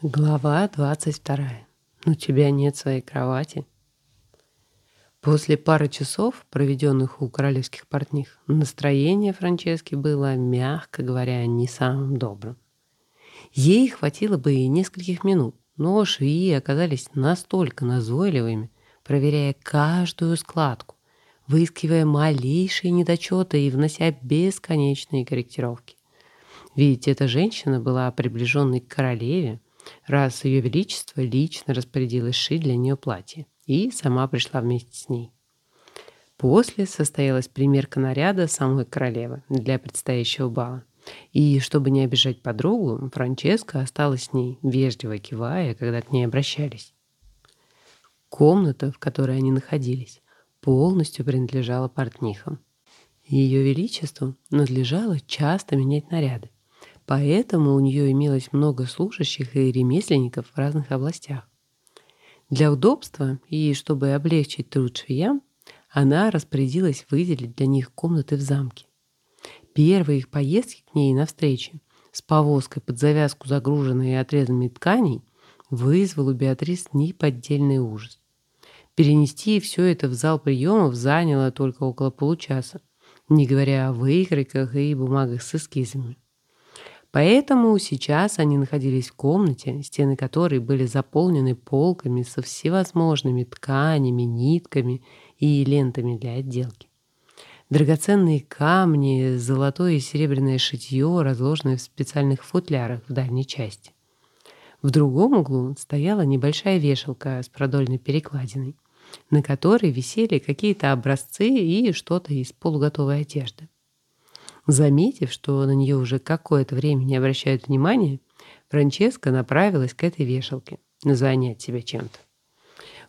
Глава 22. У тебя нет своей кровати. После пары часов, проведенных у королевских портних, настроение Франчески было, мягко говоря, не самым добрым. Ей хватило бы и нескольких минут, но швеи оказались настолько назойливыми, проверяя каждую складку, выискивая малейшие недочеты и внося бесконечные корректировки. Ведь эта женщина была приближенной к королеве, раз Ее Величество лично распорядилась шить для нее платье и сама пришла вместе с ней. После состоялась примерка наряда самой королевы для предстоящего бала. И чтобы не обижать подругу, Франческа осталась с ней, вежливо кивая, когда к ней обращались. Комната, в которой они находились, полностью принадлежала портнихам. Ее Величеству надлежало часто менять наряды, Поэтому у нее имелось много служащих и ремесленников в разных областях. Для удобства и чтобы облегчить труд швеям, она распорядилась выделить для них комнаты в замке. Первые их поездки к ней на встрече с повозкой под завязку загруженной отрезанными тканей вызвал у Беатрис неподдельный ужас. Перенести все это в зал приемов заняло только около получаса, не говоря о выкройках и бумагах с эскизами. Поэтому сейчас они находились в комнате, стены которой были заполнены полками со всевозможными тканями, нитками и лентами для отделки. Драгоценные камни, золотое и серебряное шитье разложены в специальных футлярах в дальней части. В другом углу стояла небольшая вешалка с продольной перекладиной, на которой висели какие-то образцы и что-то из полуготовой одежды. Заметив, что на нее уже какое-то время не обращают внимания, Франческа направилась к этой вешалке, занять себя чем-то.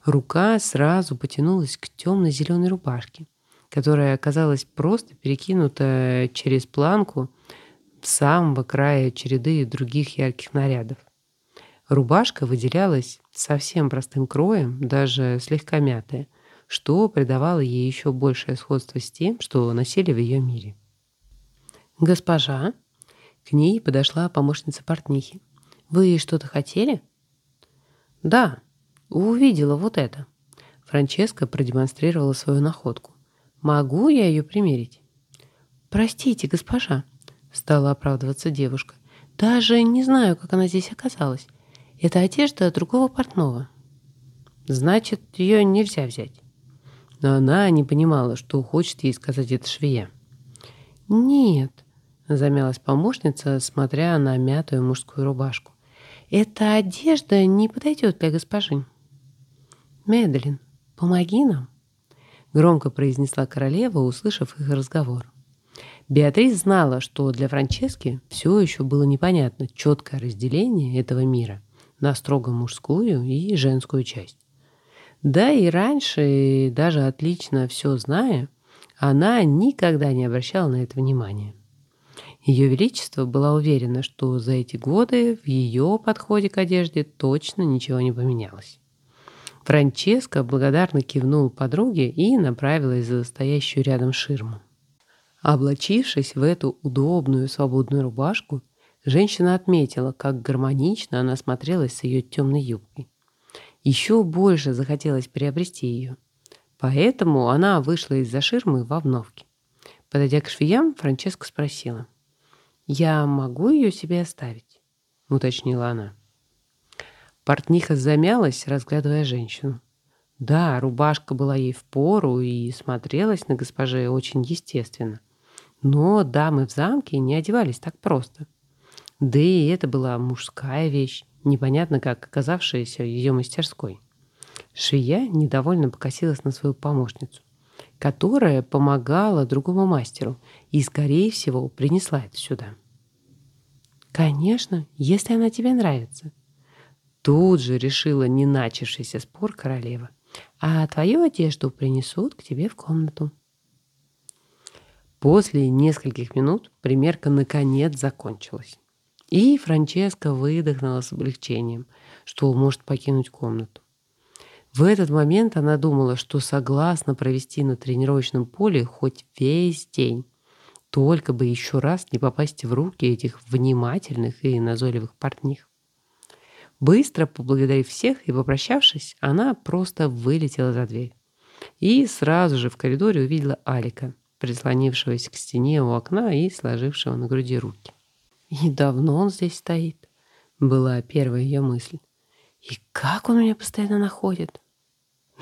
Рука сразу потянулась к темно-зеленой рубашке, которая оказалась просто перекинута через планку самого края череды других ярких нарядов. Рубашка выделялась совсем простым кроем, даже слегка мятая, что придавало ей еще большее сходство с тем, что носили в ее мире. «Госпожа?» К ней подошла помощница портнихи. «Вы что-то хотели?» «Да, увидела вот это». Франческа продемонстрировала свою находку. «Могу я ее примерить?» «Простите, госпожа», — стала оправдываться девушка. «Даже не знаю, как она здесь оказалась. Это одежда другого портного». «Значит, ее нельзя взять». Но она не понимала, что хочет ей сказать это швея. «Нет», замялась помощница, смотря на мятую мужскую рубашку. «Эта одежда не подойдет для госпожи». «Медлин, помоги нам», — громко произнесла королева, услышав их разговор. Беатрис знала, что для Франчески все еще было непонятно четкое разделение этого мира на строго мужскую и женскую часть. Да и раньше, даже отлично все зная, она никогда не обращала на это внимания. Ее Величество была уверена, что за эти годы в ее подходе к одежде точно ничего не поменялось. Франческа благодарно кивнул подруге и направилась за стоящую рядом ширму. Облачившись в эту удобную свободную рубашку, женщина отметила, как гармонично она смотрелась с ее темной юбкой. Еще больше захотелось приобрести ее. Поэтому она вышла из-за ширмы в обновке. Подойдя к швеям, Франческа спросила — «Я могу ее себе оставить?» — уточнила она. Портниха замялась, разглядывая женщину. Да, рубашка была ей в пору и смотрелась на госпоже очень естественно. Но дамы в замке не одевались так просто. Да и это была мужская вещь, непонятно как оказавшаяся в ее мастерской. Шия недовольно покосилась на свою помощницу которая помогала другому мастеру и, скорее всего, принесла это сюда. «Конечно, если она тебе нравится». Тут же решила не начавшийся спор королева. «А твою одежду принесут к тебе в комнату». После нескольких минут примерка наконец закончилась. И Франческа выдохнула с облегчением, что может покинуть комнату. В этот момент она думала, что согласна провести на тренировочном поле хоть весь день, только бы еще раз не попасть в руки этих внимательных и назойливых портних. Быстро поблагодарив всех и попрощавшись, она просто вылетела за дверь. И сразу же в коридоре увидела Алика, прислонившегося к стене у окна и сложившего на груди руки. «И давно он здесь стоит?» — была первая ее мысль. «И как он меня постоянно находит?»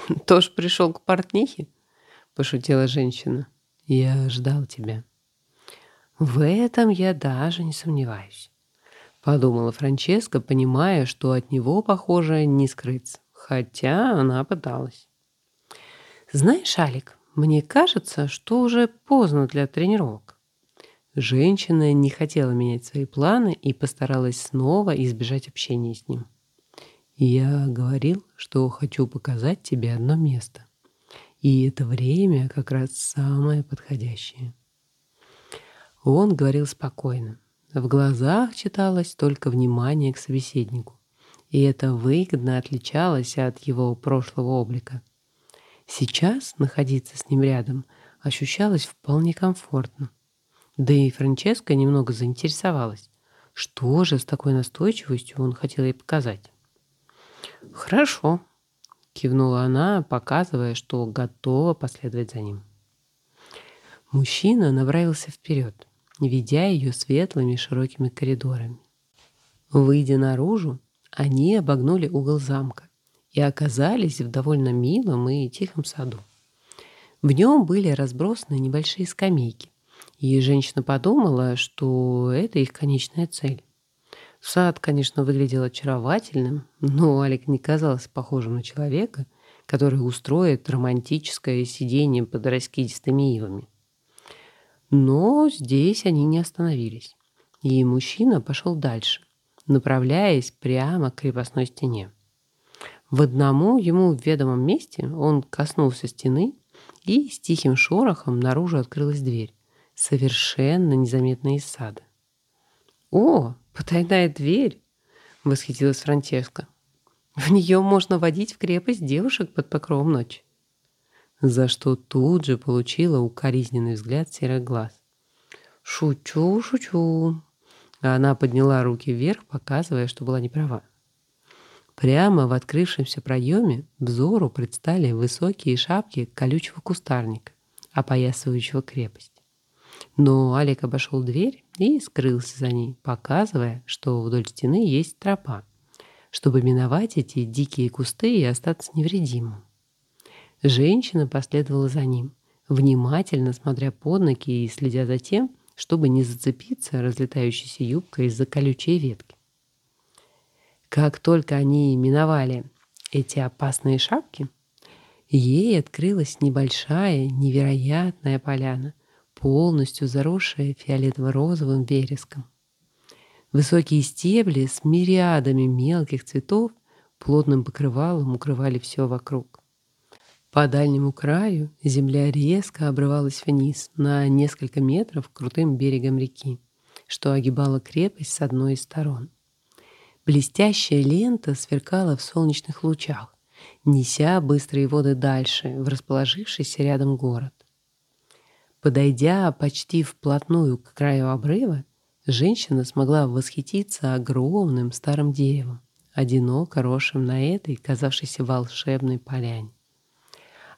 «Тоже пришел к портнихе?» — пошутила женщина. «Я ждал тебя». «В этом я даже не сомневаюсь», — подумала Франческа, понимая, что от него, похоже, не скрыться, хотя она пыталась. «Знаешь, Алик, мне кажется, что уже поздно для тренировок». Женщина не хотела менять свои планы и постаралась снова избежать общения с ним. «Я говорил, что хочу показать тебе одно место. И это время как раз самое подходящее». Он говорил спокойно. В глазах читалось только внимание к собеседнику. И это выгодно отличалось от его прошлого облика. Сейчас находиться с ним рядом ощущалось вполне комфортно. Да и Франческа немного заинтересовалась, что же с такой настойчивостью он хотел ей показать. «Хорошо», — кивнула она, показывая, что готова последовать за ним. Мужчина направился вперед, ведя ее светлыми широкими коридорами. Выйдя наружу, они обогнули угол замка и оказались в довольно милом и тихом саду. В нем были разбросаны небольшие скамейки, и женщина подумала, что это их конечная цель. Сад, конечно, выглядел очаровательным, но Алик не казался похожим на человека, который устроит романтическое сидение под раскидистыми ивами. Но здесь они не остановились, и мужчина пошел дальше, направляясь прямо к крепостной стене. В одному ему ведомом месте он коснулся стены, и с тихим шорохом наружу открылась дверь, совершенно незаметная из сада. «О, потайная дверь!» — восхитилась Франческа. «В нее можно водить в крепость девушек под покровом ночи» за что тут же получила укоризненный взгляд серых глаз. «Шучу, шучу!» Она подняла руки вверх, показывая, что была неправа. Прямо в открывшемся проеме взору предстали высокие шапки колючего кустарника, опоясывающего крепость. Но Алик обошел дверь и скрылся за ней, показывая, что вдоль стены есть тропа, чтобы миновать эти дикие кусты и остаться невредимым. Женщина последовала за ним, внимательно смотря под ноги и следя за тем, чтобы не зацепиться разлетающейся юбкой из-за колючей ветки. Как только они миновали эти опасные шапки, ей открылась небольшая, невероятная поляна, полностью заросшая фиолетово-розовым вереском. Высокие стебли с мириадами мелких цветов плотным покрывалом укрывали все вокруг. По дальнему краю земля резко обрывалась вниз на несколько метров крутым берегом реки, что огибала крепость с одной из сторон. Блестящая лента сверкала в солнечных лучах, неся быстрые воды дальше, в расположившийся рядом город. Подойдя почти вплотную к краю обрыва, женщина смогла восхититься огромным старым деревом, одиноко росшим на этой, казавшейся волшебной поляне.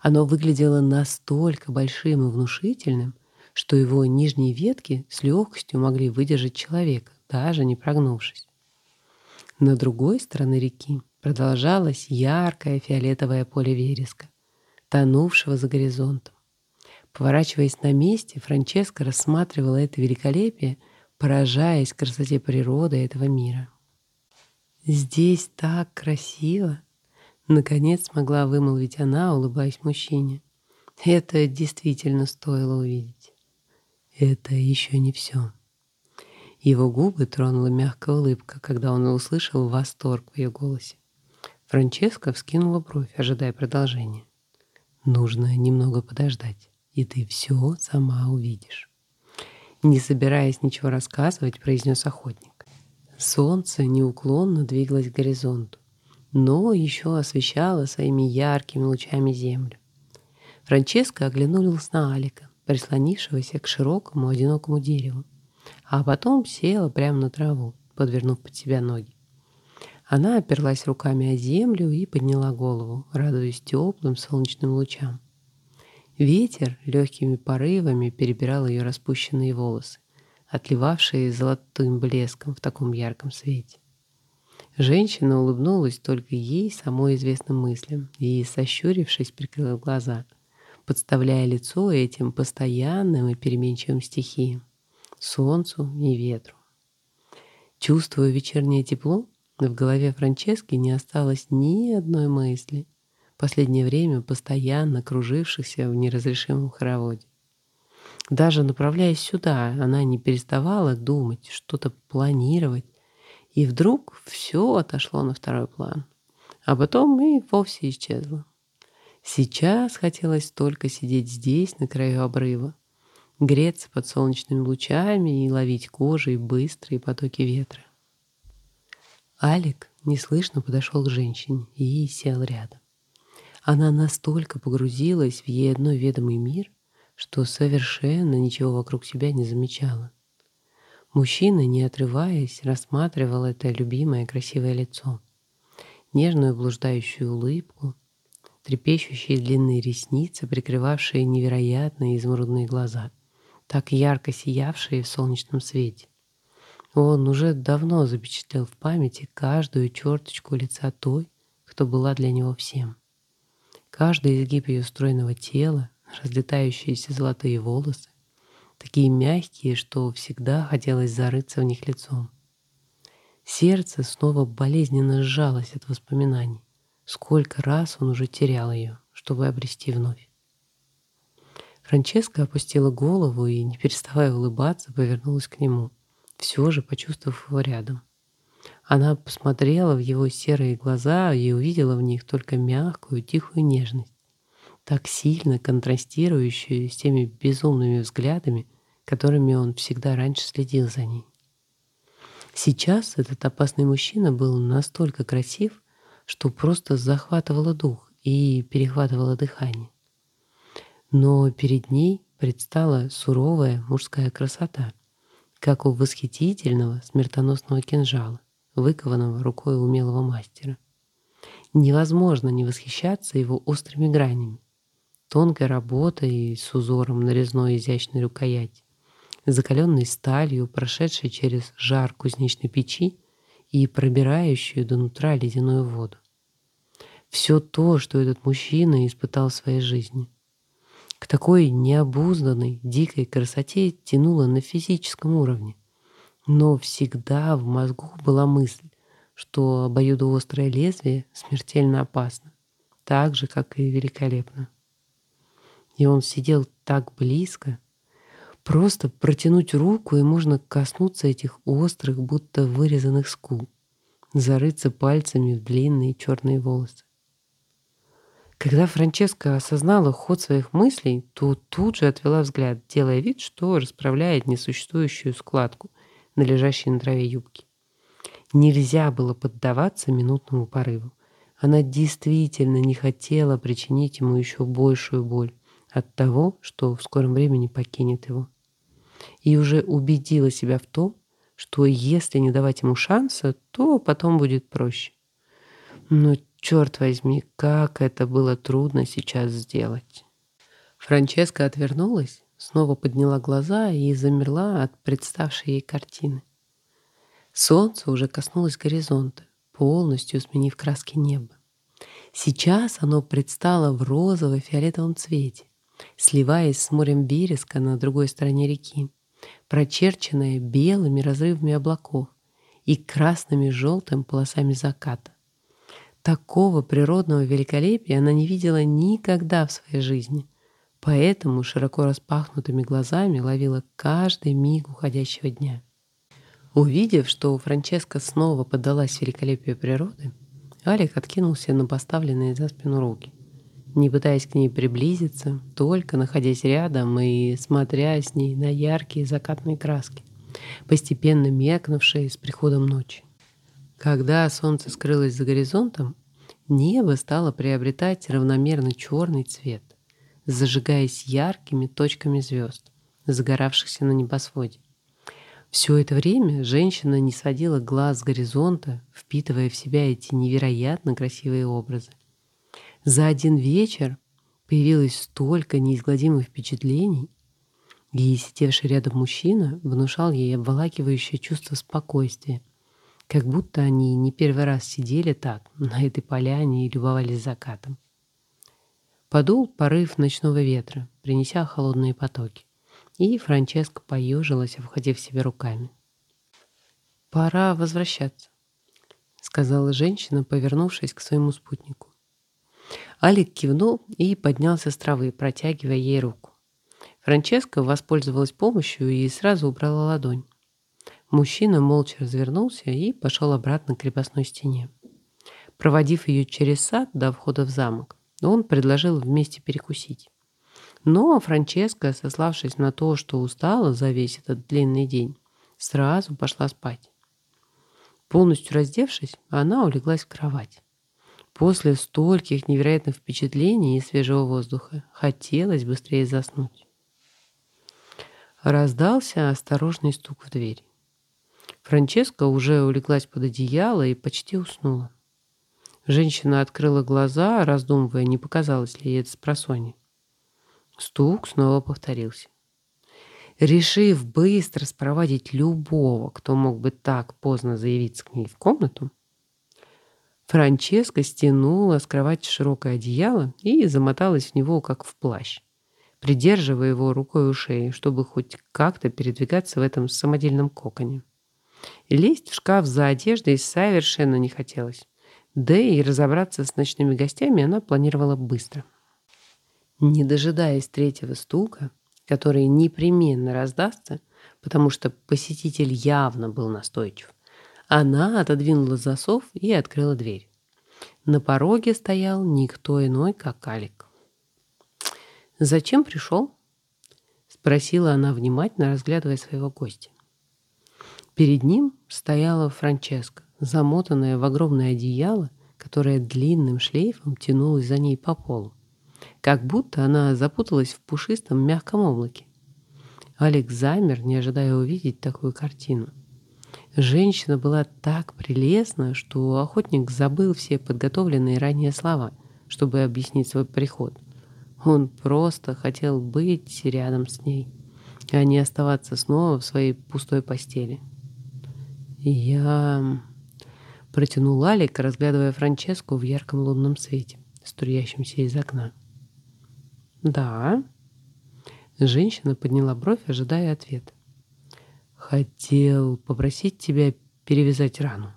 Оно выглядело настолько большим и внушительным, что его нижние ветки с легкостью могли выдержать человека, даже не прогнувшись. На другой стороне реки продолжалось яркое фиолетовое поле вереска, тонувшего за горизонтом. Поворачиваясь на месте, Франческа рассматривала это великолепие, поражаясь красоте природы этого мира. «Здесь так красиво!» Наконец смогла вымолвить она, улыбаясь мужчине. Это действительно стоило увидеть. Это еще не все. Его губы тронула мягкая улыбка, когда он услышал восторг в ее голосе. Франческа вскинула бровь, ожидая продолжения. «Нужно немного подождать, и ты все сама увидишь». Не собираясь ничего рассказывать, произнес охотник. Солнце неуклонно двигалось к горизонту но еще освещала своими яркими лучами землю. Франческа оглянулась на Алика, прислонившегося к широкому одинокому дереву, а потом села прямо на траву, подвернув под себя ноги. Она оперлась руками о землю и подняла голову, радуясь теплым солнечным лучам. Ветер легкими порывами перебирал ее распущенные волосы, отливавшие золотым блеском в таком ярком свете. Женщина улыбнулась только ей самой известным мыслям и, сощурившись, прикрыла глаза, подставляя лицо этим постоянным и переменчивым стихиям — солнцу и ветру. Чувствуя вечернее тепло, в голове Франчески не осталось ни одной мысли, последнее время постоянно кружившихся в неразрешимом хороводе. Даже направляясь сюда, она не переставала думать, что-то планировать, и вдруг все отошло на второй план. А потом и вовсе исчезло. Сейчас хотелось только сидеть здесь, на краю обрыва, греться под солнечными лучами и ловить кожей быстрые потоки ветра. Алик неслышно подошел к женщине и сел рядом. Она настолько погрузилась в ей одной ведомый мир, что совершенно ничего вокруг себя не замечала. Мужчина, не отрываясь, рассматривал это любимое красивое лицо. Нежную блуждающую улыбку, трепещущие длинные ресницы, прикрывавшие невероятные изумрудные глаза, так ярко сиявшие в солнечном свете. Он уже давно запечатлел в памяти каждую черточку лица той, кто была для него всем. Каждый изгиб ее стройного тела, разлетающиеся золотые волосы, такие мягкие, что всегда хотелось зарыться в них лицом. Сердце снова болезненно сжалось от воспоминаний. Сколько раз он уже терял ее, чтобы обрести вновь. Франческа опустила голову и, не переставая улыбаться, повернулась к нему, все же почувствовав его рядом. Она посмотрела в его серые глаза и увидела в них только мягкую, тихую нежность так сильно контрастирующую с теми безумными взглядами, которыми он всегда раньше следил за ней. Сейчас этот опасный мужчина был настолько красив, что просто захватывало дух и перехватывало дыхание. Но перед ней предстала суровая мужская красота, как у восхитительного смертоносного кинжала, выкованного рукой умелого мастера. Невозможно не восхищаться его острыми гранями, тонкой работой с узором нарезной изящной рукояти, закаленной сталью, прошедшей через жар кузнечной печи и пробирающую до нутра ледяную воду. Все то, что этот мужчина испытал в своей жизни. К такой необузданной, дикой красоте тянуло на физическом уровне. Но всегда в мозгу была мысль, что обоюдоострое лезвие смертельно опасно, так же, как и великолепно. И он сидел так близко. Просто протянуть руку, и можно коснуться этих острых, будто вырезанных скул. Зарыться пальцами в длинные черные волосы. Когда Франческа осознала ход своих мыслей, то тут же отвела взгляд, делая вид, что расправляет несуществующую складку на лежащей на траве юбке. Нельзя было поддаваться минутному порыву. Она действительно не хотела причинить ему еще большую боль от того, что в скором времени покинет его. И уже убедила себя в том, что если не давать ему шанса, то потом будет проще. Но, черт возьми, как это было трудно сейчас сделать. Франческа отвернулась, снова подняла глаза и замерла от представшей ей картины. Солнце уже коснулось горизонта, полностью сменив краски неба. Сейчас оно предстало в розово-фиолетовом цвете, сливаясь с морем вереска на другой стороне реки, прочерченная белыми разрывами облаков и красными желтым полосами заката. Такого природного великолепия она не видела никогда в своей жизни, поэтому широко распахнутыми глазами ловила каждый миг уходящего дня. Увидев, что Франческа снова поддалась великолепию природы, Алик откинулся на поставленные за спину руки не пытаясь к ней приблизиться, только находясь рядом и смотря с ней на яркие закатные краски, постепенно меркнувшие с приходом ночи. Когда солнце скрылось за горизонтом, небо стало приобретать равномерно черный цвет, зажигаясь яркими точками звезд, загоравшихся на небосводе. Все это время женщина не сводила глаз с горизонта, впитывая в себя эти невероятно красивые образы. За один вечер появилось столько неизгладимых впечатлений, и сидевший рядом мужчина внушал ей обволакивающее чувство спокойствия, как будто они не первый раз сидели так, на этой поляне и любовались закатом. Подул порыв ночного ветра, принеся холодные потоки, и Франческа поежилась, обхватив себе руками. «Пора возвращаться», — сказала женщина, повернувшись к своему спутнику. Алик кивнул и поднялся с травы, протягивая ей руку. Франческа воспользовалась помощью и сразу убрала ладонь. Мужчина молча развернулся и пошел обратно к крепостной стене. Проводив ее через сад до входа в замок, он предложил вместе перекусить. Но Франческа, сославшись на то, что устала за весь этот длинный день, сразу пошла спать. Полностью раздевшись, она улеглась в кровать. После стольких невероятных впечатлений и свежего воздуха хотелось быстрее заснуть. Раздался осторожный стук в дверь. Франческа уже улеглась под одеяло и почти уснула. Женщина открыла глаза, раздумывая, не показалось ли ей это спросонья. Стук снова повторился. Решив быстро спроводить любого, кто мог бы так поздно заявиться к ней в комнату, Франческа стянула с кровати широкое одеяло и замоталась в него, как в плащ, придерживая его рукой у шеи, чтобы хоть как-то передвигаться в этом самодельном коконе. Лезть в шкаф за одеждой совершенно не хотелось. Да и разобраться с ночными гостями она планировала быстро. Не дожидаясь третьего стука, который непременно раздастся, потому что посетитель явно был настойчив, она отодвинула засов и открыла дверь. На пороге стоял никто иной, как Алик. «Зачем пришел?» — спросила она внимательно, разглядывая своего гостя. Перед ним стояла Франческа, замотанная в огромное одеяло, которое длинным шлейфом тянулось за ней по полу как будто она запуталась в пушистом мягком облаке. Алекс замер, не ожидая увидеть такую картину. Женщина была так прелестна, что охотник забыл все подготовленные ранее слова, чтобы объяснить свой приход. Он просто хотел быть рядом с ней, а не оставаться снова в своей пустой постели. «Я...» — протянул Алик, разглядывая Франческу в ярком лунном свете, струящемся из окна. «Да». Женщина подняла бровь, ожидая ответа. «Хотел попросить тебя перевязать рану»,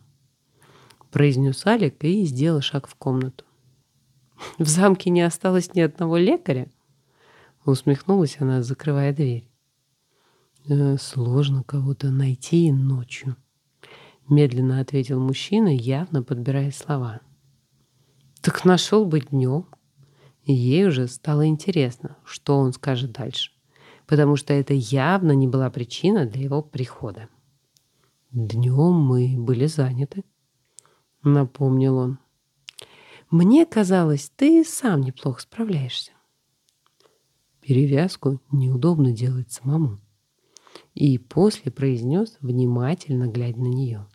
— произнес Алик и сделал шаг в комнату. «В замке не осталось ни одного лекаря?» Усмехнулась она, закрывая дверь. «Э, «Сложно кого-то найти ночью», — медленно ответил мужчина, явно подбирая слова. «Так нашел бы днем», ей уже стало интересно, что он скажет дальше, потому что это явно не была причина для его прихода. «Днем мы были заняты», — напомнил он. «Мне казалось, ты сам неплохо справляешься». Перевязку неудобно делать самому. И после произнес, внимательно глядя на нее.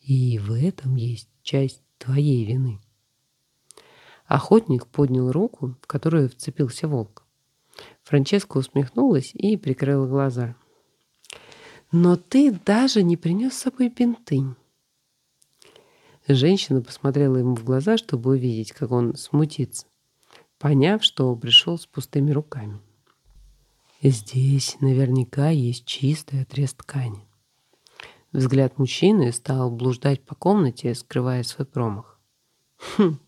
И в этом есть часть твоей вины. Охотник поднял руку, в которую вцепился волк. Франческа усмехнулась и прикрыла глаза. «Но ты даже не принес с собой бинты». Женщина посмотрела ему в глаза, чтобы увидеть, как он смутится, поняв, что пришел с пустыми руками. Здесь наверняка есть чистый отрез ткани. Взгляд мужчины стал блуждать по комнате, скрывая свой промах. «Хм,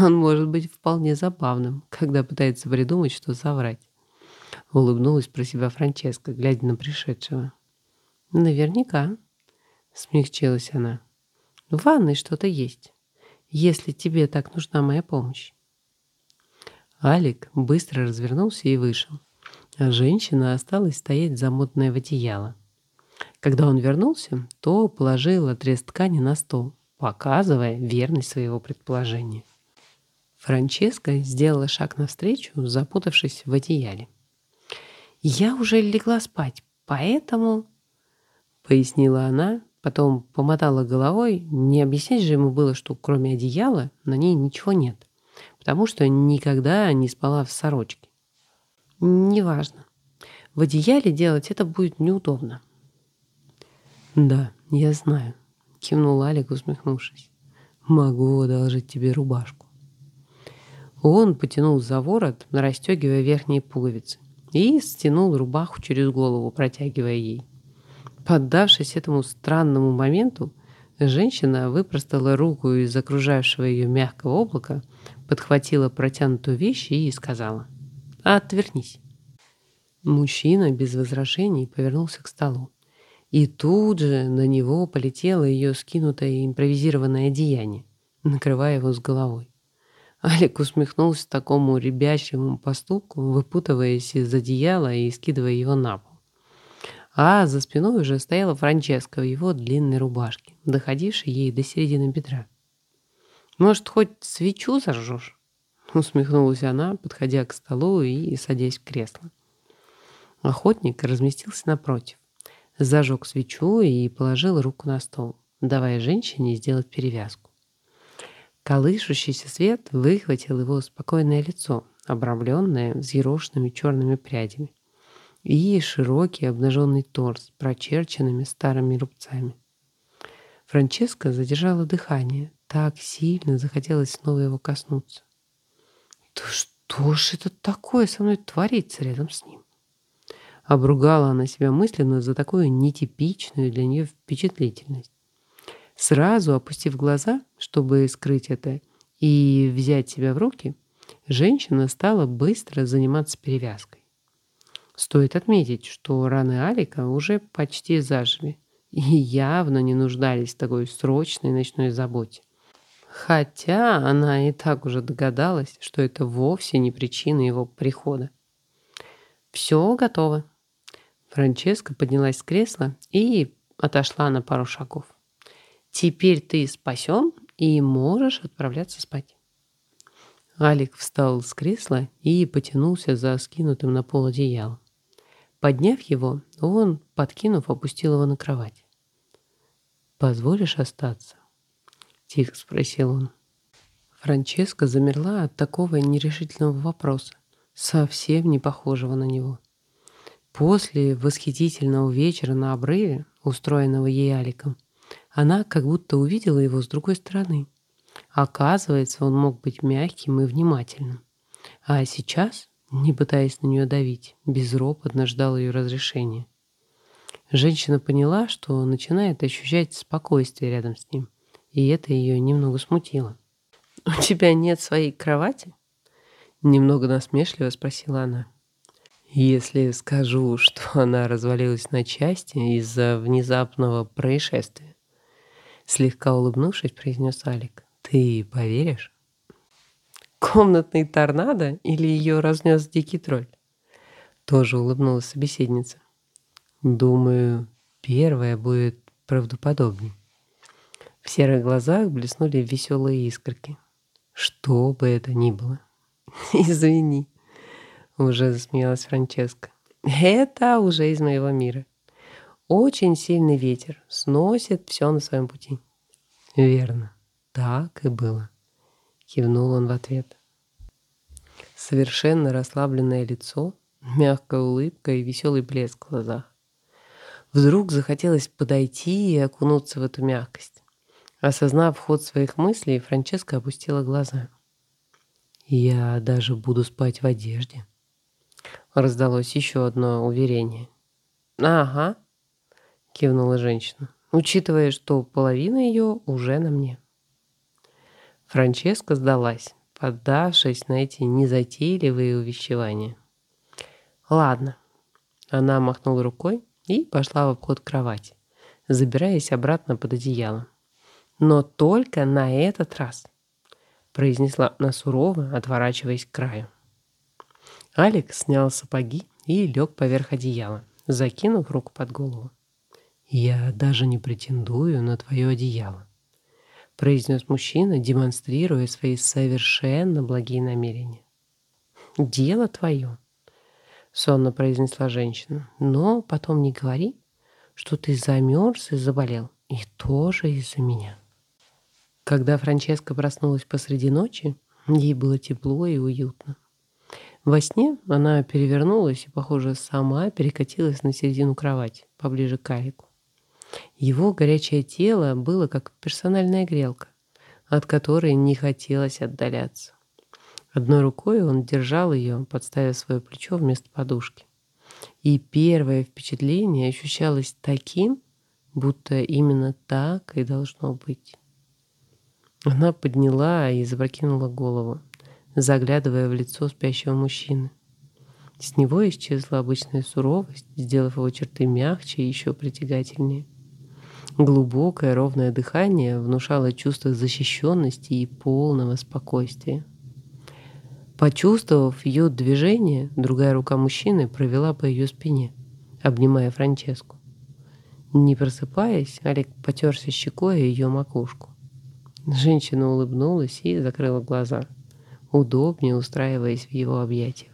Он может быть вполне забавным, когда пытается придумать, что соврать. Улыбнулась про себя Франческа, глядя на пришедшего. Наверняка, смягчилась она. В ванной что-то есть, если тебе так нужна моя помощь. Алик быстро развернулся и вышел, а женщина осталась стоять замотанная в одеяло. Когда он вернулся, то положил отрез ткани на стол, показывая верность своего предположения. Франческа сделала шаг навстречу, запутавшись в одеяле. «Я уже легла спать, поэтому...» пояснила она, потом помотала головой. Не объяснять же ему было, что кроме одеяла на ней ничего нет, потому что никогда не спала в сорочке. Неважно. В одеяле делать это будет неудобно. Да, я знаю, кивнул Алик, усмехнувшись. Могу одолжить тебе рубашку. Он потянул за ворот, расстегивая верхние пуговицы, и стянул рубаху через голову, протягивая ей. Поддавшись этому странному моменту, женщина выпростала руку из окружавшего ее мягкого облака, подхватила протянутую вещь и сказала «Отвернись». Мужчина без возражений повернулся к столу. И тут же на него полетело ее скинутое импровизированное одеяние, накрывая его с головой. Алик усмехнулся такому ребячьему поступку, выпутываясь из одеяла и скидывая его на пол. А за спиной уже стояла Франческа в его длинной рубашке, доходившей ей до середины бедра. «Может, хоть свечу зажжешь?» Усмехнулась она, подходя к столу и садясь в кресло. Охотник разместился напротив, зажег свечу и положил руку на стол, давая женщине сделать перевязку. Колышущийся свет выхватил его спокойное лицо, обрамленное взъерошенными черными прядями, и широкий обнаженный торс, прочерченными старыми рубцами. Франческа задержала дыхание, так сильно захотелось снова его коснуться. «Да что ж это такое со мной творится рядом с ним?» Обругала она себя мысленно за такую нетипичную для нее впечатлительность. Сразу опустив глаза, чтобы скрыть это, и взять себя в руки, женщина стала быстро заниматься перевязкой. Стоит отметить, что раны Алика уже почти зажили и явно не нуждались в такой срочной ночной заботе. Хотя она и так уже догадалась, что это вовсе не причина его прихода. «Все готово». Франческа поднялась с кресла и отошла на пару шагов. Теперь ты спасен и можешь отправляться спать. Алик встал с кресла и потянулся за скинутым на пол одеялом. Подняв его, он, подкинув, опустил его на кровать. «Позволишь остаться?» — тихо спросил он. Франческа замерла от такого нерешительного вопроса, совсем не похожего на него. После восхитительного вечера на обрыве, устроенного ей Аликом, она как будто увидела его с другой стороны. Оказывается, он мог быть мягким и внимательным. А сейчас, не пытаясь на нее давить, безропотно ждал ее разрешения. Женщина поняла, что начинает ощущать спокойствие рядом с ним, и это ее немного смутило. «У тебя нет своей кровати?» Немного насмешливо спросила она. «Если скажу, что она развалилась на части из-за внезапного происшествия, Слегка улыбнувшись, произнес Алик. «Ты поверишь?» «Комнатный торнадо или ее разнес дикий тролль?» Тоже улыбнулась собеседница. «Думаю, первое будет правдоподобней». В серых глазах блеснули веселые искорки. Что бы это ни было. «Извини», — уже засмеялась Франческа. «Это уже из моего мира. Очень сильный ветер сносит все на своем пути. Верно, так и было. Кивнул он в ответ. Совершенно расслабленное лицо, мягкая улыбка и веселый блеск в глазах. Вдруг захотелось подойти и окунуться в эту мягкость. Осознав ход своих мыслей, Франческа опустила глаза. «Я даже буду спать в одежде», — раздалось еще одно уверение. «Ага», — кивнула женщина, учитывая, что половина ее уже на мне. Франческа сдалась, поддавшись на эти незатейливые увещевания. «Ладно». Она махнула рукой и пошла в обход кровати, забираясь обратно под одеяло. «Но только на этот раз», — произнесла она сурово, отворачиваясь к краю. Алекс снял сапоги и лег поверх одеяла, закинув руку под голову. «Я даже не претендую на твое одеяло», — произнес мужчина, демонстрируя свои совершенно благие намерения. «Дело твое», — сонно произнесла женщина. «Но потом не говори, что ты замерз и заболел. И тоже из-за меня. Когда Франческа проснулась посреди ночи, ей было тепло и уютно. Во сне она перевернулась и, похоже, сама перекатилась на середину кровати, поближе к Алику. Его горячее тело было как персональная грелка, от которой не хотелось отдаляться. Одной рукой он держал ее, подставив свое плечо вместо подушки. И первое впечатление ощущалось таким, будто именно так и должно быть. Она подняла и запрокинула голову, заглядывая в лицо спящего мужчины. С него исчезла обычная суровость, сделав его черты мягче и еще притягательнее. Глубокое ровное дыхание внушало чувство защищенности и полного спокойствия. Почувствовав ее движение, другая рука мужчины провела по ее спине, обнимая Франческу. Не просыпаясь, Олег потерся щекой ее макушку. Женщина улыбнулась и закрыла глаза, удобнее устраиваясь в его объятиях.